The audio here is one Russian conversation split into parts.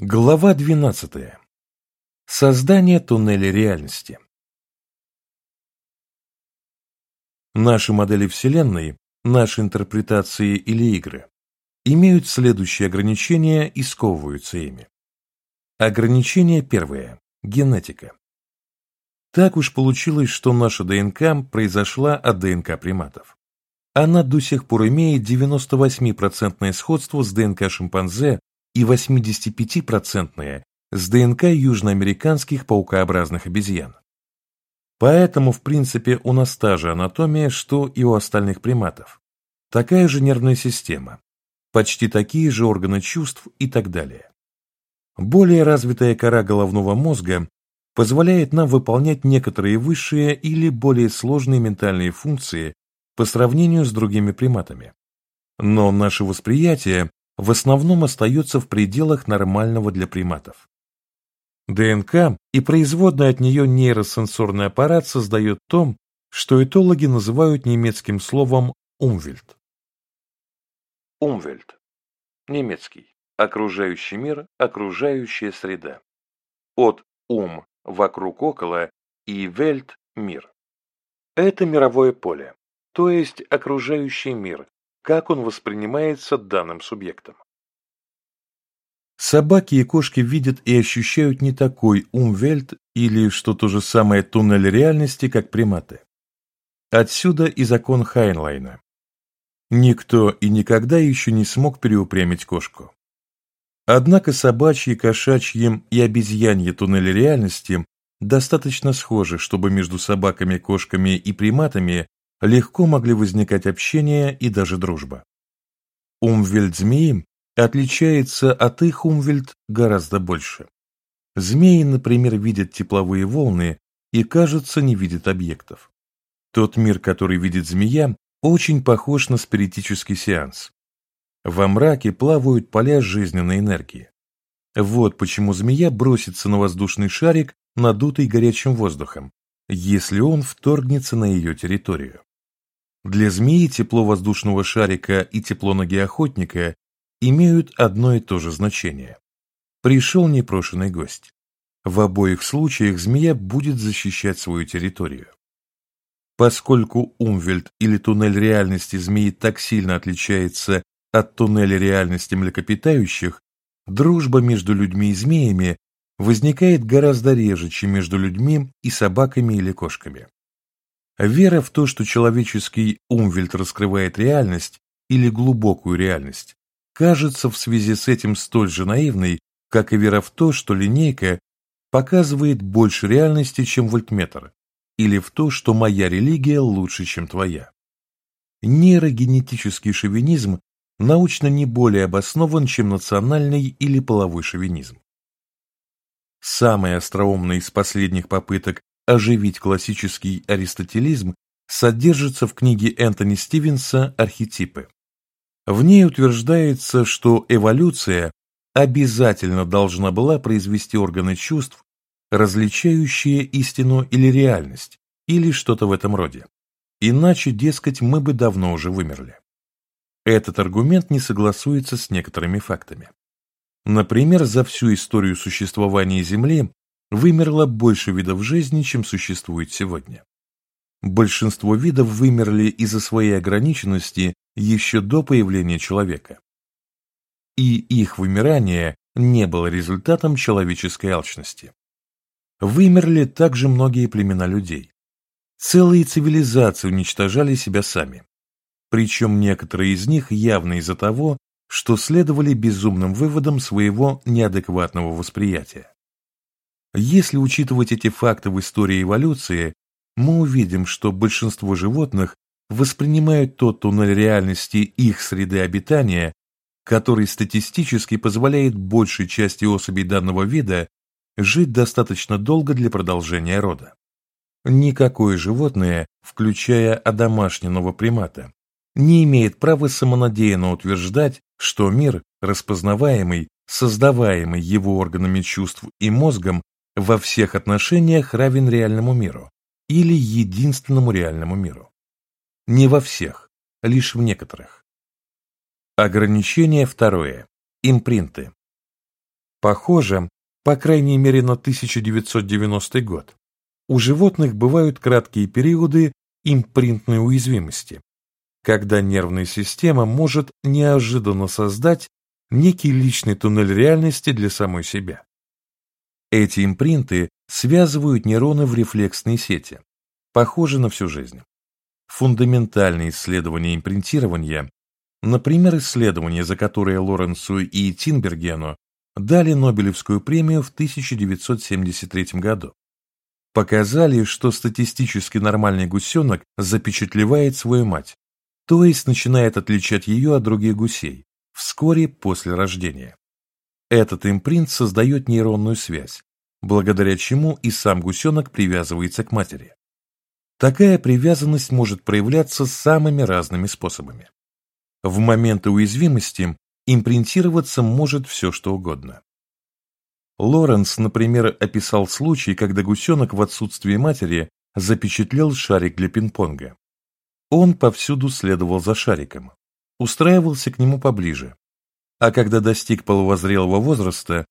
Глава 12. Создание туннеля реальности. Наши модели Вселенной, наши интерпретации или игры имеют следующие ограничения и сковываются ими. Ограничение первое. Генетика. Так уж получилось, что наша ДНК произошла от ДНК приматов. Она до сих пор имеет 98% сходство с ДНК шимпанзе и 85-процентные с ДНК южноамериканских паукообразных обезьян. Поэтому, в принципе, у нас та же анатомия, что и у остальных приматов. Такая же нервная система, почти такие же органы чувств и так далее. Более развитая кора головного мозга позволяет нам выполнять некоторые высшие или более сложные ментальные функции по сравнению с другими приматами. Но наше восприятие в основном остается в пределах нормального для приматов. ДНК и производный от нее нейросенсорный аппарат создает то, что этологи называют немецким словом «умвельт». Умвельт. Немецкий. Окружающий мир, окружающая среда. От «ум» – вокруг около и «вельт» – мир. Это мировое поле, то есть окружающий мир, как он воспринимается данным субъектом. Собаки и кошки видят и ощущают не такой умвельт или, что то же самое, туннель реальности, как приматы. Отсюда и закон Хайнлайна. Никто и никогда еще не смог переупрямить кошку. Однако собачьи, кошачьи и обезьяньи туннели реальности достаточно схожи, чтобы между собаками, кошками и приматами легко могли возникать общение и даже дружба. Умвельд змеи отличается от их умвельд гораздо больше. Змеи, например, видят тепловые волны и, кажется, не видят объектов. Тот мир, который видит змея, очень похож на спиритический сеанс. Во мраке плавают поля жизненной энергии. Вот почему змея бросится на воздушный шарик, надутый горячим воздухом, если он вторгнется на ее территорию. Для змеи тепло воздушного шарика и тепло ноги охотника имеют одно и то же значение. Пришел непрошенный гость. В обоих случаях змея будет защищать свою территорию. Поскольку умвельт или туннель реальности змеи так сильно отличается от туннеля реальности млекопитающих, дружба между людьми и змеями возникает гораздо реже, чем между людьми и собаками или кошками. Вера в то, что человеческий умвельт раскрывает реальность или глубокую реальность, кажется в связи с этим столь же наивной, как и вера в то, что линейка показывает больше реальности, чем вольтметр, или в то, что моя религия лучше, чем твоя. Нейрогенетический шовинизм научно не более обоснован, чем национальный или половой шовинизм. Самый остроумный из последних попыток оживить классический аристотелизм содержится в книге Энтони Стивенса «Архетипы». В ней утверждается, что эволюция обязательно должна была произвести органы чувств, различающие истину или реальность, или что-то в этом роде. Иначе, дескать, мы бы давно уже вымерли. Этот аргумент не согласуется с некоторыми фактами. Например, за всю историю существования Земли вымерло больше видов жизни, чем существует сегодня. Большинство видов вымерли из-за своей ограниченности еще до появления человека. И их вымирание не было результатом человеческой алчности. Вымерли также многие племена людей. Целые цивилизации уничтожали себя сами. Причем некоторые из них явно из-за того, что следовали безумным выводам своего неадекватного восприятия. Если учитывать эти факты в истории эволюции, мы увидим, что большинство животных воспринимают тот туннель реальности их среды обитания, который статистически позволяет большей части особей данного вида жить достаточно долго для продолжения рода. Никакое животное, включая одомашненного примата, не имеет права самонадеянно утверждать, что мир, распознаваемый, создаваемый его органами чувств и мозгом, во всех отношениях равен реальному миру или единственному реальному миру. Не во всех, лишь в некоторых. Ограничение второе. Импринты. Похоже, по крайней мере на 1990 год, у животных бывают краткие периоды импринтной уязвимости, когда нервная система может неожиданно создать некий личный туннель реальности для самой себя. Эти импринты связывают нейроны в рефлексные сети, похожие на всю жизнь. Фундаментальные исследования импринтирования, например, исследования, за которые Лоренсу и Тинбергену дали Нобелевскую премию в 1973 году, показали, что статистически нормальный гусенок запечатлевает свою мать, то есть начинает отличать ее от других гусей, вскоре после рождения. Этот импринт создает нейронную связь, благодаря чему и сам гусенок привязывается к матери. Такая привязанность может проявляться самыми разными способами. В моменты уязвимости импринтироваться может все что угодно. Лоренс, например, описал случай, когда гусенок в отсутствие матери запечатлел шарик для пинг-понга. Он повсюду следовал за шариком, устраивался к нему поближе, а когда достиг половозрелого возраста,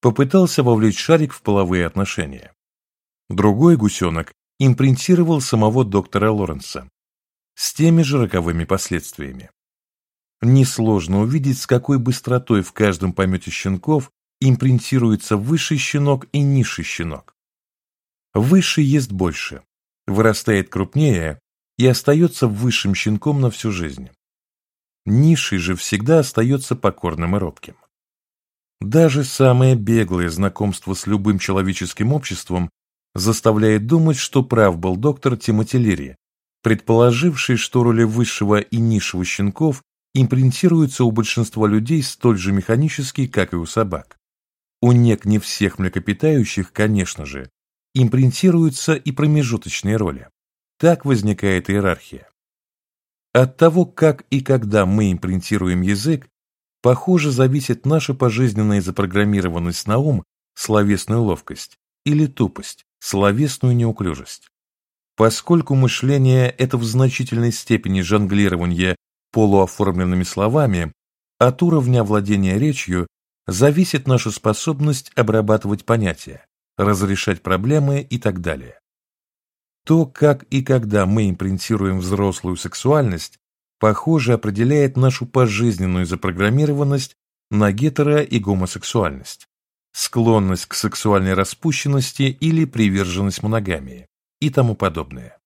попытался вовлечь шарик в половые отношения. Другой гусенок импринтировал самого доктора Лоренса с теми же роковыми последствиями. Несложно увидеть, с какой быстротой в каждом помете щенков импринтируется высший щенок и низший щенок. Высший ест больше, вырастает крупнее и остается высшим щенком на всю жизнь. Низший же всегда остается покорным и робким. Даже самое беглое знакомство с любым человеческим обществом заставляет думать, что прав был доктор Тимоти Лири, предположивший, что роли высшего и низшего щенков импринтируются у большинства людей столь же механически, как и у собак. У нек не всех млекопитающих, конечно же, импринтируются и промежуточные роли. Так возникает иерархия. От того, как и когда мы импринтируем язык, похоже, зависит наша пожизненная запрограммированность на ум, словесную ловкость, или тупость, словесную неуклюжесть. Поскольку мышление – это в значительной степени жонглирование полуоформленными словами, от уровня владения речью зависит наша способность обрабатывать понятия, разрешать проблемы и так далее. То, как и когда мы импринтируем взрослую сексуальность, похоже определяет нашу пожизненную запрограммированность на гетеро- и гомосексуальность, склонность к сексуальной распущенности или приверженность моногамии и тому подобное.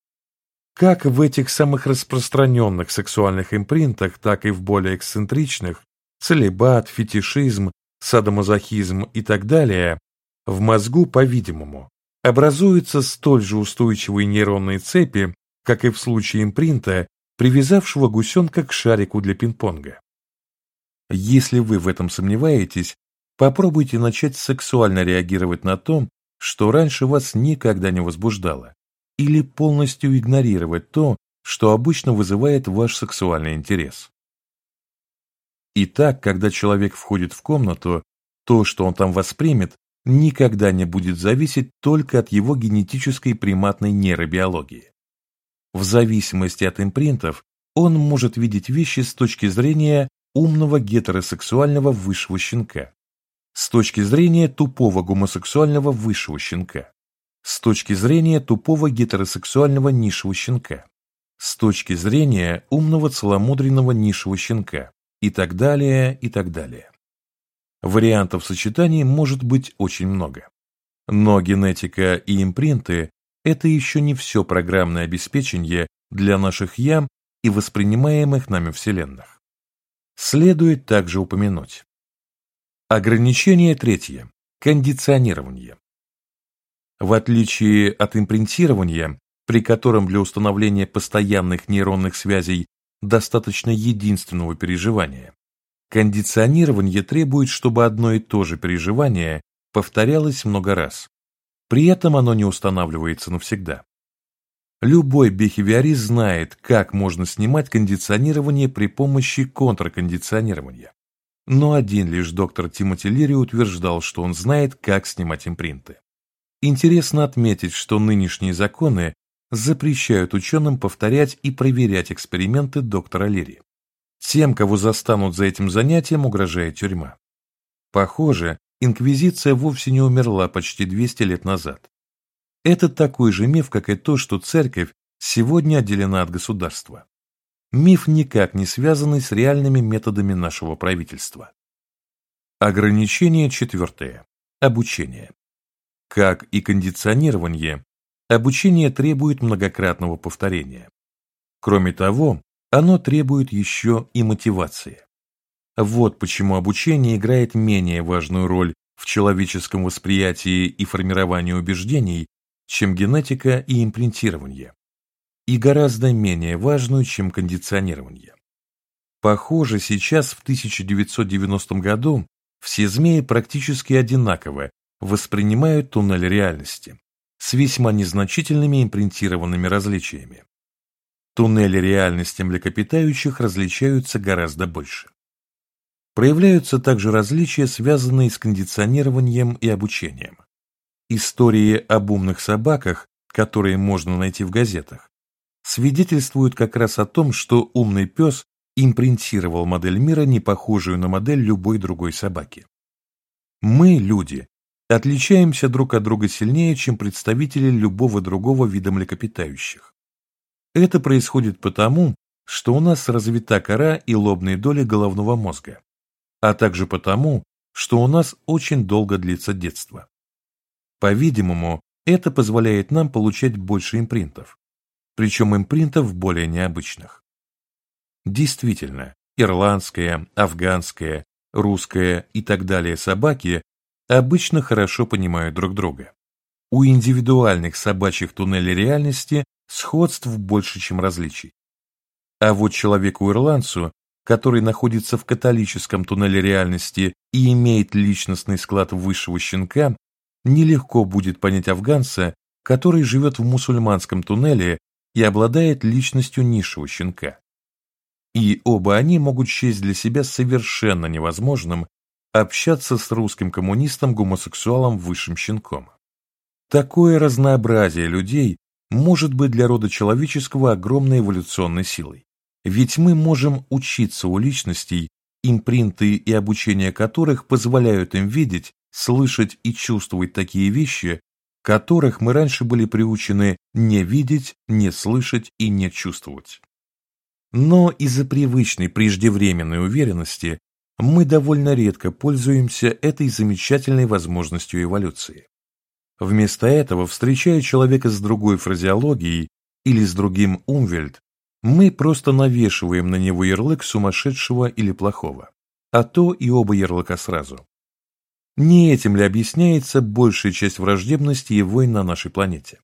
Как в этих самых распространенных сексуальных импринтах, так и в более эксцентричных – целебат, фетишизм, садомазохизм и так далее, в мозгу, по-видимому, образуются столь же устойчивые нейронные цепи, как и в случае импринта, привязавшего гусенка к шарику для пинг-понга. Если вы в этом сомневаетесь, попробуйте начать сексуально реагировать на то, что раньше вас никогда не возбуждало, или полностью игнорировать то, что обычно вызывает ваш сексуальный интерес. Итак, когда человек входит в комнату, то, что он там воспримет, никогда не будет зависеть только от его генетической приматной нейробиологии. В зависимости от импринтов он может видеть вещи с точки зрения умного гетеросексуального высшего щенка, с точки зрения тупого гомосексуального высшего щенка, с точки зрения тупого гетеросексуального низшего щенка, с точки зрения умного целомудренного низшего щенка, и так далее, и так далее. Вариантов сочетаний может быть очень много. Но генетика и импринты – это еще не все программное обеспечение для наших ям и воспринимаемых нами вселенных. Следует также упомянуть. Ограничение третье. Кондиционирование. В отличие от импринтирования, при котором для установления постоянных нейронных связей достаточно единственного переживания. Кондиционирование требует, чтобы одно и то же переживание повторялось много раз. При этом оно не устанавливается навсегда. Любой бихевиорист знает, как можно снимать кондиционирование при помощи контркондиционирования. Но один лишь доктор Тимоти Лири утверждал, что он знает, как снимать импринты. Интересно отметить, что нынешние законы запрещают ученым повторять и проверять эксперименты доктора Лири. Тем, кого застанут за этим занятием, угрожает тюрьма. Похоже, инквизиция вовсе не умерла почти 200 лет назад. Это такой же миф, как и то, что церковь сегодня отделена от государства. Миф никак не связанный с реальными методами нашего правительства. Ограничение четвертое. Обучение. Как и кондиционирование, обучение требует многократного повторения. Кроме того, оно требует еще и мотивации. Вот почему обучение играет менее важную роль в человеческом восприятии и формировании убеждений, чем генетика и имплантирование, и гораздо менее важную, чем кондиционирование. Похоже, сейчас в 1990 году все змеи практически одинаково воспринимают туннель реальности с весьма незначительными импринтированными различиями. Туннели реальности млекопитающих различаются гораздо больше. Проявляются также различия, связанные с кондиционированием и обучением. Истории об умных собаках, которые можно найти в газетах, свидетельствуют как раз о том, что умный пес импринтировал модель мира, не похожую на модель любой другой собаки. Мы, люди, отличаемся друг от друга сильнее, чем представители любого другого вида млекопитающих. Это происходит потому, что у нас развита кора и лобные доли головного мозга, а также потому, что у нас очень долго длится детство. По-видимому, это позволяет нам получать больше импринтов, причем импринтов более необычных. Действительно, ирландская, афганская, русская и так далее собаки обычно хорошо понимают друг друга. У индивидуальных собачьих туннелей реальности сходств больше, чем различий. А вот человеку-ирландцу который находится в католическом туннеле реальности и имеет личностный склад высшего щенка, нелегко будет понять афганца, который живет в мусульманском туннеле и обладает личностью низшего щенка. И оба они могут счесть для себя совершенно невозможным общаться с русским коммунистом-гомосексуалом высшим щенком. Такое разнообразие людей может быть для рода человеческого огромной эволюционной силой. Ведь мы можем учиться у личностей, импринты и обучение которых позволяют им видеть, слышать и чувствовать такие вещи, которых мы раньше были приучены не видеть, не слышать и не чувствовать. Но из-за привычной преждевременной уверенности мы довольно редко пользуемся этой замечательной возможностью эволюции. Вместо этого, встречая человека с другой фразеологией или с другим умвельд, мы просто навешиваем на него ярлык сумасшедшего или плохого, а то и оба ярлыка сразу. Не этим ли объясняется большая часть враждебности и войн на нашей планете?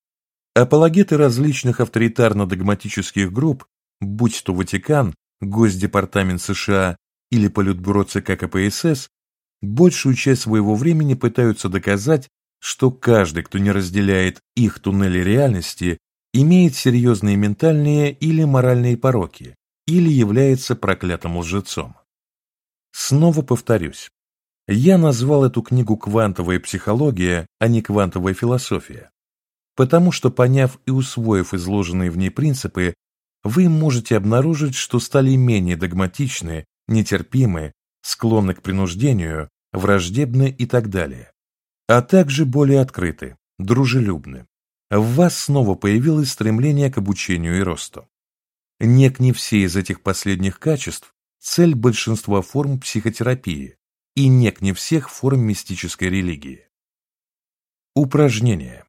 Апологеты различных авторитарно-догматических групп, будь то Ватикан, Госдепартамент США или Политбюро ЦК КПСС, большую часть своего времени пытаются доказать, что каждый, кто не разделяет их туннели реальности, имеет серьезные ментальные или моральные пороки, или является проклятым лжецом. Снова повторюсь, я назвал эту книгу «Квантовая психология», а не «Квантовая философия», потому что, поняв и усвоив изложенные в ней принципы, вы можете обнаружить, что стали менее догматичны, нетерпимы, склонны к принуждению, враждебны и так далее, а также более открыты, дружелюбны в вас снова появилось стремление к обучению и росту. Нек не все из этих последних качеств – цель большинства форм психотерапии и нек не всех форм мистической религии. Упражнение.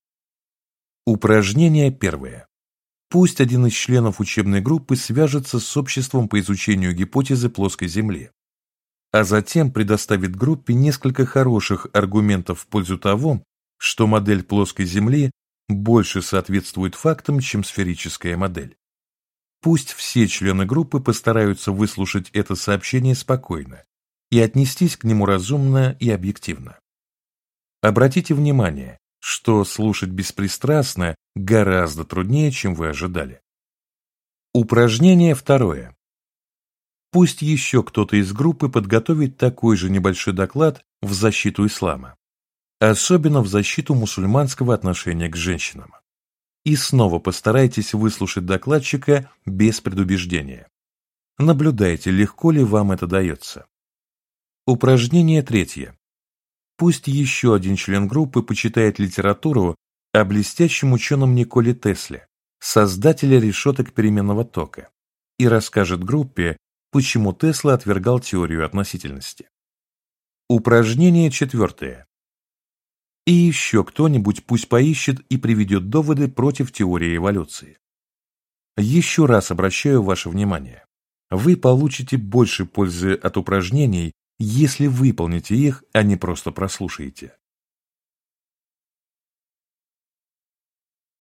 Упражнение первое. Пусть один из членов учебной группы свяжется с обществом по изучению гипотезы плоской Земли, а затем предоставит группе несколько хороших аргументов в пользу того, что модель плоской Земли больше соответствует фактам, чем сферическая модель. Пусть все члены группы постараются выслушать это сообщение спокойно и отнестись к нему разумно и объективно. Обратите внимание, что слушать беспристрастно гораздо труднее, чем вы ожидали. Упражнение второе. Пусть еще кто-то из группы подготовит такой же небольшой доклад в защиту ислама особенно в защиту мусульманского отношения к женщинам. И снова постарайтесь выслушать докладчика без предубеждения. Наблюдайте, легко ли вам это дается. Упражнение третье. Пусть еще один член группы почитает литературу о блестящем ученом Николе Тесле, создателе решеток переменного тока, и расскажет группе, почему Тесла отвергал теорию относительности. Упражнение четвертое. И еще кто-нибудь пусть поищет и приведет доводы против теории эволюции. Еще раз обращаю ваше внимание. Вы получите больше пользы от упражнений, если выполните их, а не просто прослушаете.